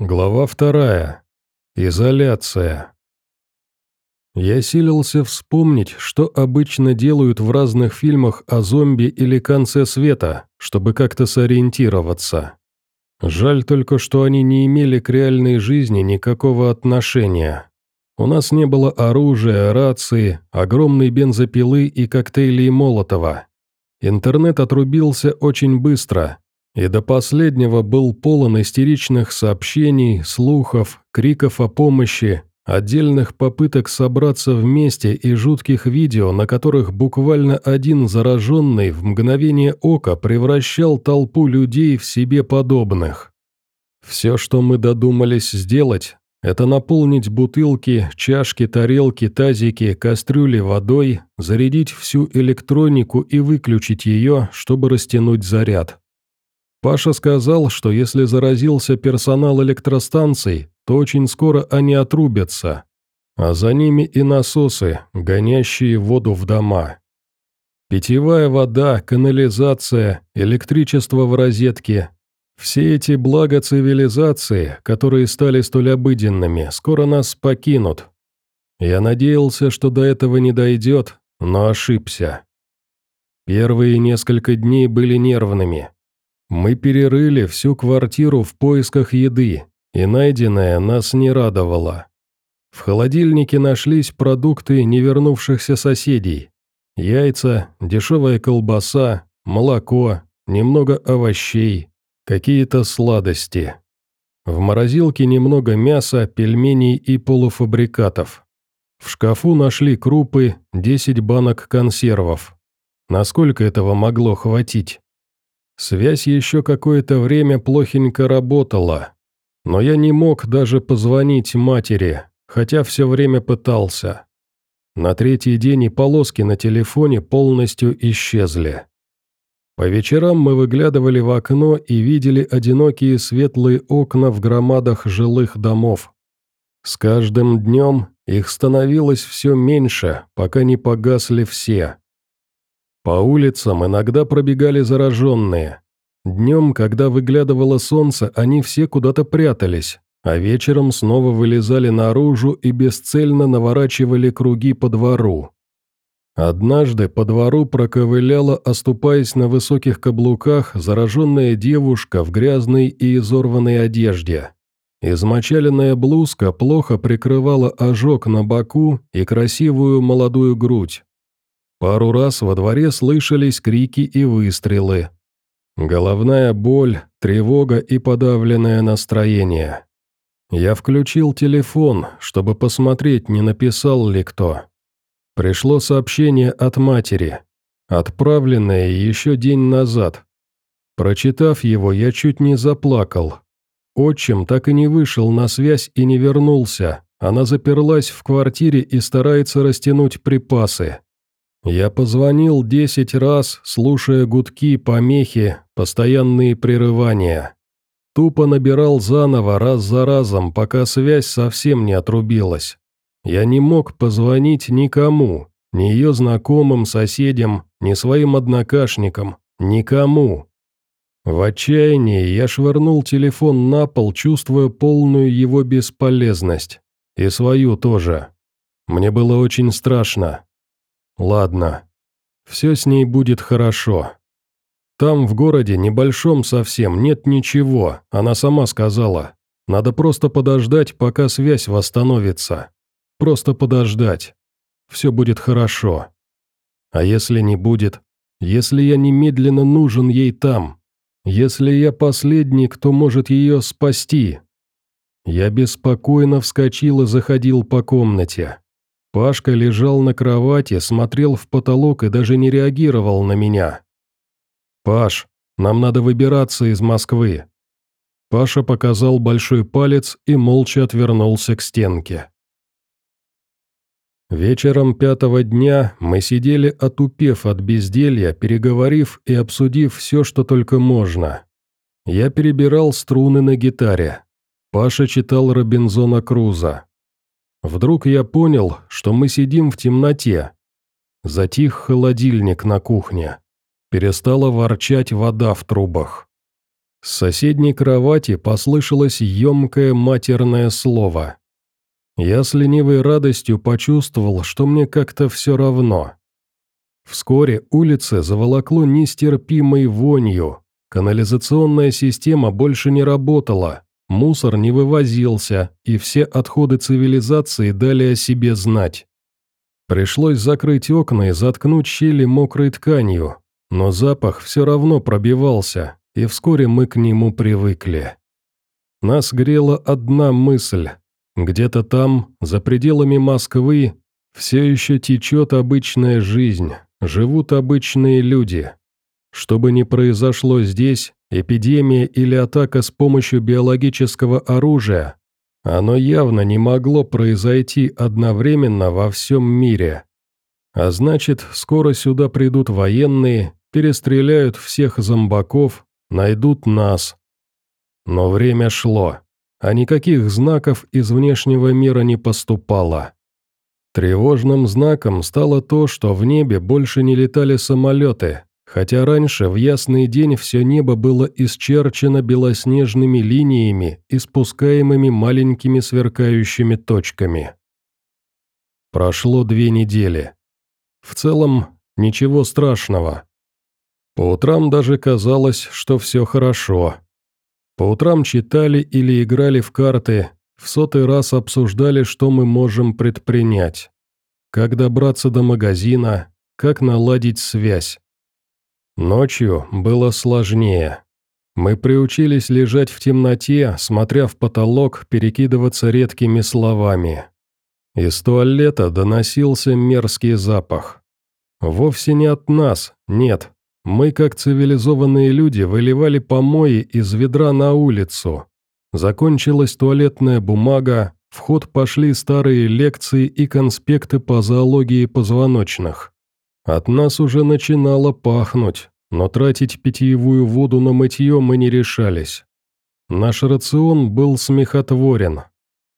Глава вторая. Изоляция. Я силился вспомнить, что обычно делают в разных фильмах о зомби или конце света, чтобы как-то сориентироваться. Жаль только, что они не имели к реальной жизни никакого отношения. У нас не было оружия, рации, огромной бензопилы и коктейлей Молотова. Интернет отрубился очень быстро, и до последнего был полон истеричных сообщений, слухов, криков о помощи, отдельных попыток собраться вместе и жутких видео, на которых буквально один зараженный в мгновение ока превращал толпу людей в себе подобных. Все, что мы додумались сделать, это наполнить бутылки, чашки, тарелки, тазики, кастрюли водой, зарядить всю электронику и выключить ее, чтобы растянуть заряд. Паша сказал, что если заразился персонал электростанций, то очень скоро они отрубятся, а за ними и насосы, гонящие воду в дома. Питьевая вода, канализация, электричество в розетке – все эти блага цивилизации, которые стали столь обыденными, скоро нас покинут. Я надеялся, что до этого не дойдет, но ошибся. Первые несколько дней были нервными. Мы перерыли всю квартиру в поисках еды, и найденное нас не радовало. В холодильнике нашлись продукты невернувшихся соседей. Яйца, дешевая колбаса, молоко, немного овощей, какие-то сладости. В морозилке немного мяса, пельменей и полуфабрикатов. В шкафу нашли крупы, 10 банок консервов. Насколько этого могло хватить? Связь еще какое-то время плохенько работала, но я не мог даже позвонить матери, хотя все время пытался. На третий день и полоски на телефоне полностью исчезли. По вечерам мы выглядывали в окно и видели одинокие светлые окна в громадах жилых домов. С каждым днем их становилось все меньше, пока не погасли все. По улицам иногда пробегали зараженные. Днем, когда выглядывало солнце, они все куда-то прятались, а вечером снова вылезали наружу и бесцельно наворачивали круги по двору. Однажды по двору проковыляла, оступаясь на высоких каблуках, зараженная девушка в грязной и изорванной одежде. Измочаленная блузка плохо прикрывала ожог на боку и красивую молодую грудь. Пару раз во дворе слышались крики и выстрелы. Головная боль, тревога и подавленное настроение. Я включил телефон, чтобы посмотреть, не написал ли кто. Пришло сообщение от матери, отправленное еще день назад. Прочитав его, я чуть не заплакал. Отчим так и не вышел на связь и не вернулся. Она заперлась в квартире и старается растянуть припасы. Я позвонил десять раз, слушая гудки, помехи, постоянные прерывания. Тупо набирал заново раз за разом, пока связь совсем не отрубилась. Я не мог позвонить никому, ни ее знакомым, соседям, ни своим однокашникам, никому. В отчаянии я швырнул телефон на пол, чувствуя полную его бесполезность. И свою тоже. Мне было очень страшно. Ладно. Все с ней будет хорошо. Там, в городе, небольшом совсем, нет ничего, она сама сказала. Надо просто подождать, пока связь восстановится. Просто подождать. Все будет хорошо. А если не будет? Если я немедленно нужен ей там? Если я последний, кто может ее спасти? Я беспокойно вскочил и заходил по комнате. Пашка лежал на кровати, смотрел в потолок и даже не реагировал на меня. «Паш, нам надо выбираться из Москвы». Паша показал большой палец и молча отвернулся к стенке. Вечером пятого дня мы сидели, отупев от безделья, переговорив и обсудив все, что только можно. Я перебирал струны на гитаре. Паша читал Робинзона Круза. Вдруг я понял, что мы сидим в темноте. Затих холодильник на кухне. Перестала ворчать вода в трубах. С соседней кровати послышалось емкое матерное слово. Я с ленивой радостью почувствовал, что мне как-то все равно. Вскоре улицы заволокло нестерпимой вонью. Канализационная система больше не работала, мусор не вывозился, и все отходы цивилизации дали о себе знать. Пришлось закрыть окна и заткнуть щели мокрой тканью, но запах все равно пробивался, и вскоре мы к нему привыкли. Нас грела одна мысль. Где-то там, за пределами Москвы, все еще течет обычная жизнь, живут обычные люди. Что бы ни произошло здесь, эпидемия или атака с помощью биологического оружия, оно явно не могло произойти одновременно во всем мире. А значит, скоро сюда придут военные, перестреляют всех зомбаков, найдут нас. Но время шло, а никаких знаков из внешнего мира не поступало. Тревожным знаком стало то, что в небе больше не летали самолеты, хотя раньше в ясный день все небо было исчерчено белоснежными линиями и спускаемыми маленькими сверкающими точками. Прошло две недели. В целом, ничего страшного. По утрам даже казалось, что все хорошо. По утрам читали или играли в карты, в сотый раз обсуждали, что мы можем предпринять. Как добраться до магазина, как наладить связь. Ночью было сложнее. Мы приучились лежать в темноте, смотря в потолок, перекидываться редкими словами. Из туалета доносился мерзкий запах. Вовсе не от нас, нет, мы, как цивилизованные люди, выливали помои из ведра на улицу. Закончилась туалетная бумага, в ход пошли старые лекции и конспекты по зоологии позвоночных. От нас уже начинало пахнуть, но тратить питьевую воду на мытье мы не решались. Наш рацион был смехотворен.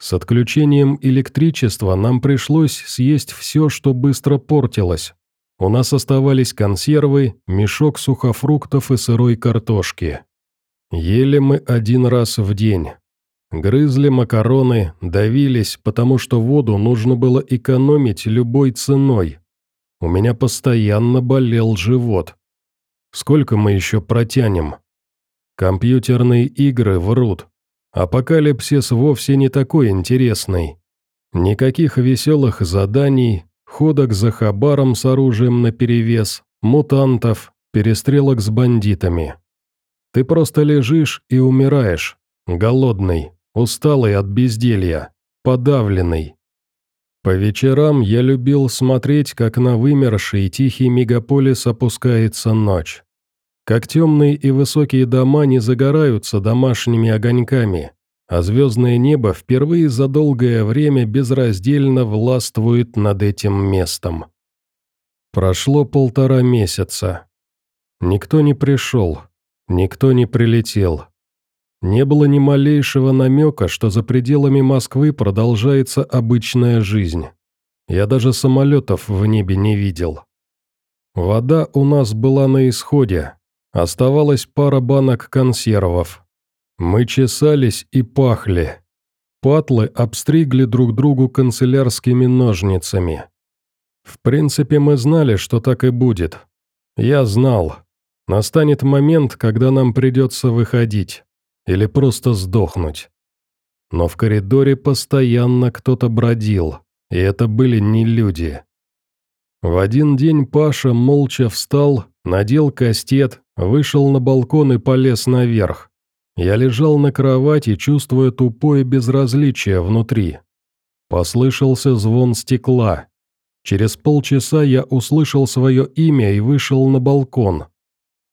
С отключением электричества нам пришлось съесть все, что быстро портилось, у нас оставались консервы, мешок сухофруктов и сырой картошки. Ели мы один раз в день. Грызли макароны, давились, потому что воду нужно было экономить любой ценой. У меня постоянно болел живот. Сколько мы еще протянем? Компьютерные игры врут. Апокалипсис вовсе не такой интересный. Никаких веселых заданий, ходок за хабаром с оружием наперевес, мутантов, перестрелок с бандитами. Ты просто лежишь и умираешь, голодный, усталый от безделья, подавленный. По вечерам я любил смотреть, как на вымерший тихий мегаполис опускается ночь. Как темные и высокие дома не загораются домашними огоньками, а звездное небо впервые за долгое время безраздельно властвует над этим местом. Прошло полтора месяца. Никто не пришел, никто не прилетел. Не было ни малейшего намека, что за пределами Москвы продолжается обычная жизнь. Я даже самолетов в небе не видел. Вода у нас была на исходе. Оставалась пара банок консервов, мы чесались и пахли. Патлы обстригли друг другу канцелярскими ножницами. В принципе, мы знали, что так и будет. Я знал. Настанет момент, когда нам придется выходить. Или просто сдохнуть. Но в коридоре постоянно кто-то бродил, и это были не люди. В один день Паша молча встал, надел кастет, вышел на балкон и полез наверх. Я лежал на кровати, чувствуя тупое безразличие внутри. Послышался звон стекла. Через полчаса я услышал свое имя и вышел на балкон.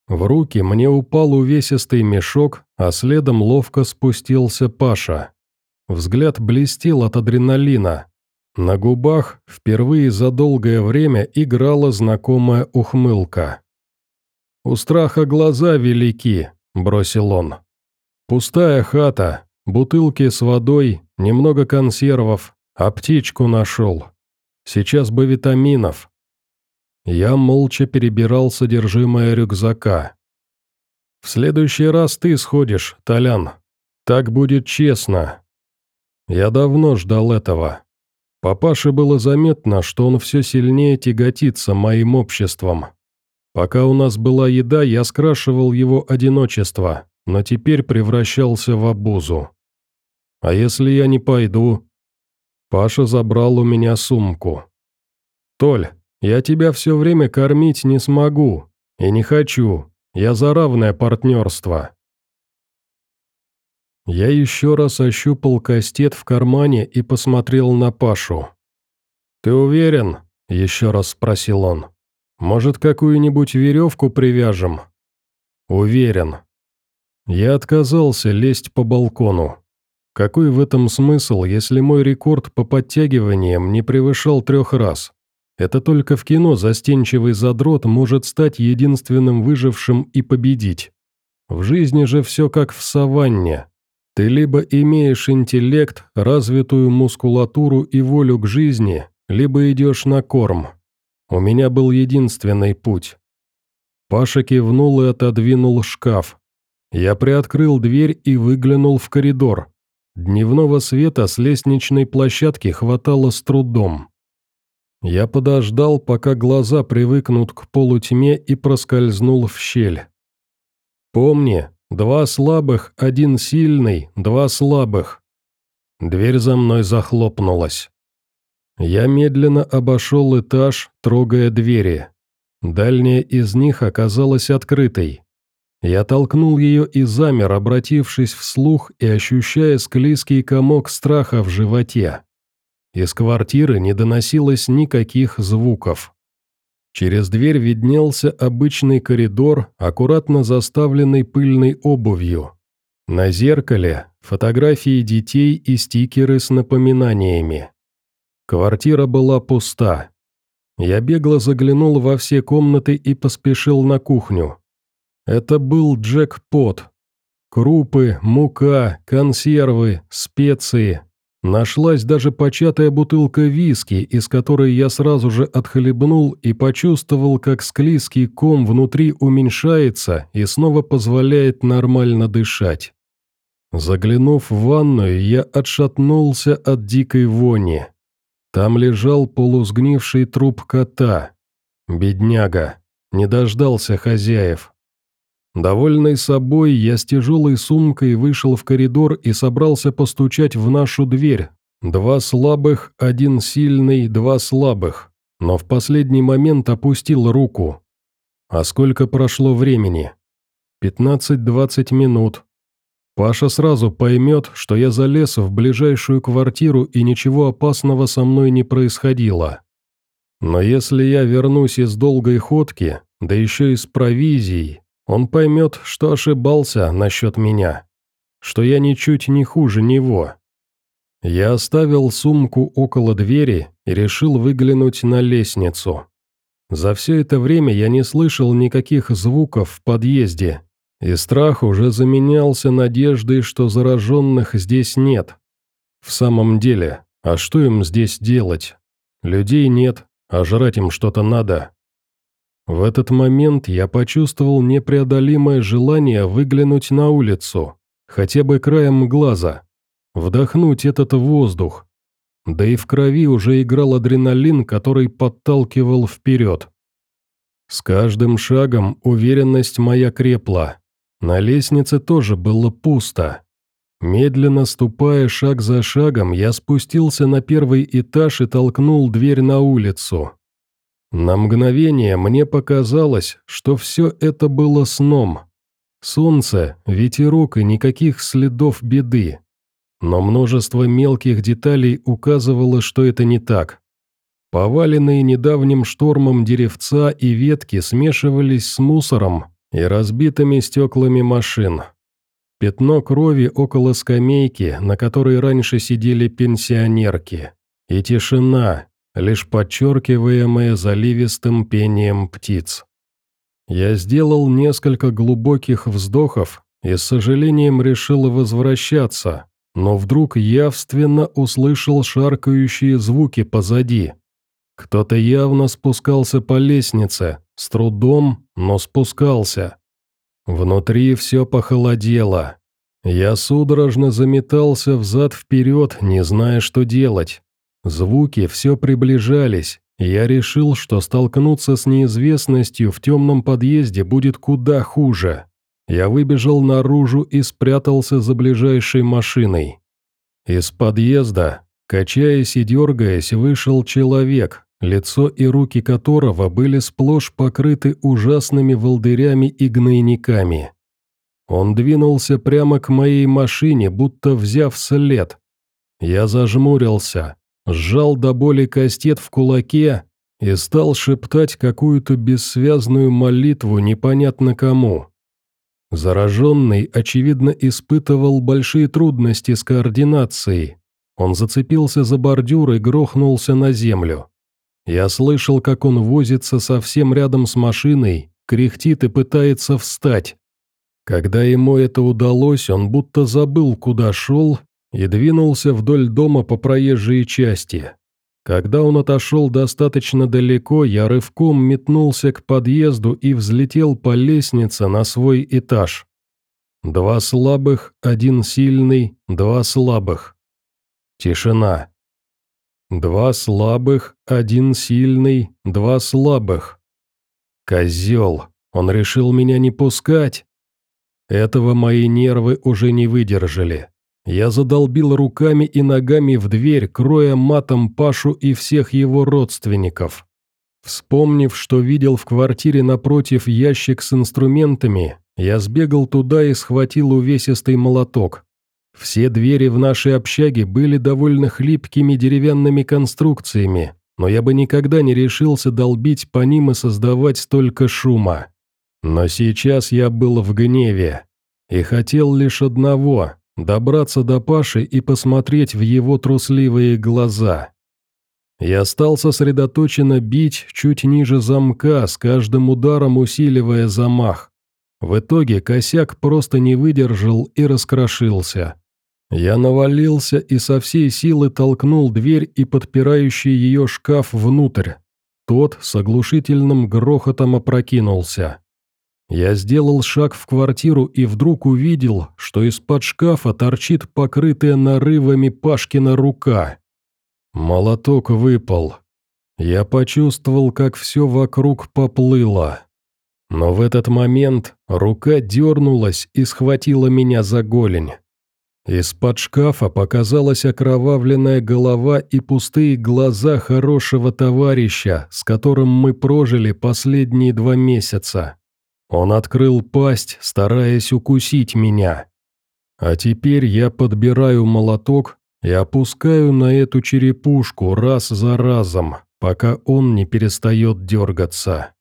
В руки мне упал увесистый мешок, а следом ловко спустился Паша. Взгляд блестел от адреналина. На губах впервые за долгое время играла знакомая ухмылка. «У страха глаза велики», — бросил он. Пустая хата, бутылки с водой, немного консервов, а птичку нашел. Сейчас бы витаминов. Я молча перебирал содержимое рюкзака. В следующий раз ты сходишь, Толян. Так будет честно. Я давно ждал этого. Папаше было заметно, что он все сильнее тяготится моим обществом. Пока у нас была еда, я скрашивал его одиночество, но теперь превращался в обузу. А если я не пойду? Паша забрал у меня сумку. «Толь, я тебя все время кормить не смогу. И не хочу. Я за равное партнерство». Я еще раз ощупал кастет в кармане и посмотрел на Пашу. «Ты уверен?» – еще раз спросил он. «Может, какую-нибудь веревку привяжем?» «Уверен». Я отказался лезть по балкону. Какой в этом смысл, если мой рекорд по подтягиваниям не превышал трех раз? Это только в кино застенчивый задрот может стать единственным выжившим и победить. В жизни же все как в саванне. Ты либо имеешь интеллект, развитую мускулатуру и волю к жизни, либо идешь на корм. У меня был единственный путь. Паша кивнул и отодвинул шкаф. Я приоткрыл дверь и выглянул в коридор. Дневного света с лестничной площадки хватало с трудом. Я подождал, пока глаза привыкнут к полутьме и проскользнул в щель. «Помни, Два слабых, один сильный, два слабых. Дверь за мной захлопнулась. Я медленно обошел этаж, трогая двери. Дальняя из них оказалась открытой. Я толкнул ее и замер, обратившись вслух и ощущая склизкий комок страха в животе. Из квартиры не доносилось никаких звуков. Через дверь виднелся обычный коридор, аккуратно заставленный пыльной обувью. На зеркале фотографии детей и стикеры с напоминаниями. Квартира была пуста. Я бегло заглянул во все комнаты и поспешил на кухню. Это был джекпот. Крупы, мука, консервы, специи, Нашлась даже початая бутылка виски, из которой я сразу же отхлебнул и почувствовал, как склизкий ком внутри уменьшается и снова позволяет нормально дышать. Заглянув в ванную, я отшатнулся от дикой вони. Там лежал полусгнивший труп кота. Бедняга. Не дождался хозяев. Довольный собой, я с тяжелой сумкой вышел в коридор и собрался постучать в нашу дверь. Два слабых, один сильный, два слабых. Но в последний момент опустил руку. А сколько прошло времени? Пятнадцать-двадцать минут. Паша сразу поймет, что я залез в ближайшую квартиру и ничего опасного со мной не происходило. Но если я вернусь из долгой ходки, да еще и с провизией, он поймет, что ошибался насчет меня, что я ничуть не хуже него. Я оставил сумку около двери и решил выглянуть на лестницу. За все это время я не слышал никаких звуков в подъезде, и страх уже заменялся надеждой, что зараженных здесь нет. В самом деле, а что им здесь делать? Людей нет, а жрать им что-то надо. В этот момент я почувствовал непреодолимое желание выглянуть на улицу, хотя бы краем глаза, вдохнуть этот воздух. Да и в крови уже играл адреналин, который подталкивал вперед. С каждым шагом уверенность моя крепла. На лестнице тоже было пусто. Медленно ступая шаг за шагом, я спустился на первый этаж и толкнул дверь на улицу. На мгновение мне показалось, что все это было сном. Солнце, ветерок и никаких следов беды. Но множество мелких деталей указывало, что это не так. Поваленные недавним штормом деревца и ветки смешивались с мусором и разбитыми стеклами машин. Пятно крови около скамейки, на которой раньше сидели пенсионерки. И тишина, лишь подчеркиваемое заливистым пением птиц. Я сделал несколько глубоких вздохов и с сожалением решил возвращаться, но вдруг явственно услышал шаркающие звуки позади. Кто-то явно спускался по лестнице, с трудом, но спускался. Внутри все похолодело. Я судорожно заметался взад-вперед, не зная, что делать. Звуки все приближались, я решил, что столкнуться с неизвестностью в темном подъезде будет куда хуже. Я выбежал наружу и спрятался за ближайшей машиной. Из подъезда, качаясь и дергаясь, вышел человек, лицо и руки которого были сплошь покрыты ужасными волдырями и гнойниками. Он двинулся прямо к моей машине, будто взяв след. Я зажмурился, сжал до боли кастет в кулаке и стал шептать какую-то бессвязную молитву непонятно кому. Зараженный, очевидно, испытывал большие трудности с координацией. Он зацепился за бордюр и грохнулся на землю. Я слышал, как он возится совсем рядом с машиной, кряхтит и пытается встать. Когда ему это удалось, он будто забыл, куда шел, и двинулся вдоль дома по проезжей части. Когда он отошел достаточно далеко, я рывком метнулся к подъезду и взлетел по лестнице на свой этаж. Два слабых, один сильный, два слабых. Тишина. Два слабых, один сильный, два слабых. Козел, он решил меня не пускать. Этого мои нервы уже не выдержали. Я задолбил руками и ногами в дверь, кроя матом Пашу и всех его родственников. Вспомнив, что видел в квартире напротив ящик с инструментами, я сбегал туда и схватил увесистый молоток. Все двери в нашей общаге были довольно хлипкими деревянными конструкциями, но я бы никогда не решился долбить по ним и создавать столько шума. Но сейчас я был в гневе и хотел лишь одного – добраться до Паши и посмотреть в его трусливые глаза. Я стал сосредоточенно бить чуть ниже замка, с каждым ударом усиливая замах. В итоге косяк просто не выдержал и раскрошился. Я навалился и со всей силы толкнул дверь и подпирающий ее шкаф внутрь. Тот с оглушительным грохотом опрокинулся. Я сделал шаг в квартиру и вдруг увидел, что из-под шкафа торчит покрытая нарывами Пашкина рука. Молоток выпал. Я почувствовал, как все вокруг поплыло. Но в этот момент рука дернулась и схватила меня за голень. Из-под шкафа показалась окровавленная голова и пустые глаза хорошего товарища, с которым мы прожили последние два месяца. Он открыл пасть, стараясь укусить меня. А теперь я подбираю молоток и опускаю на эту черепушку раз за разом, пока он не перестает дергаться.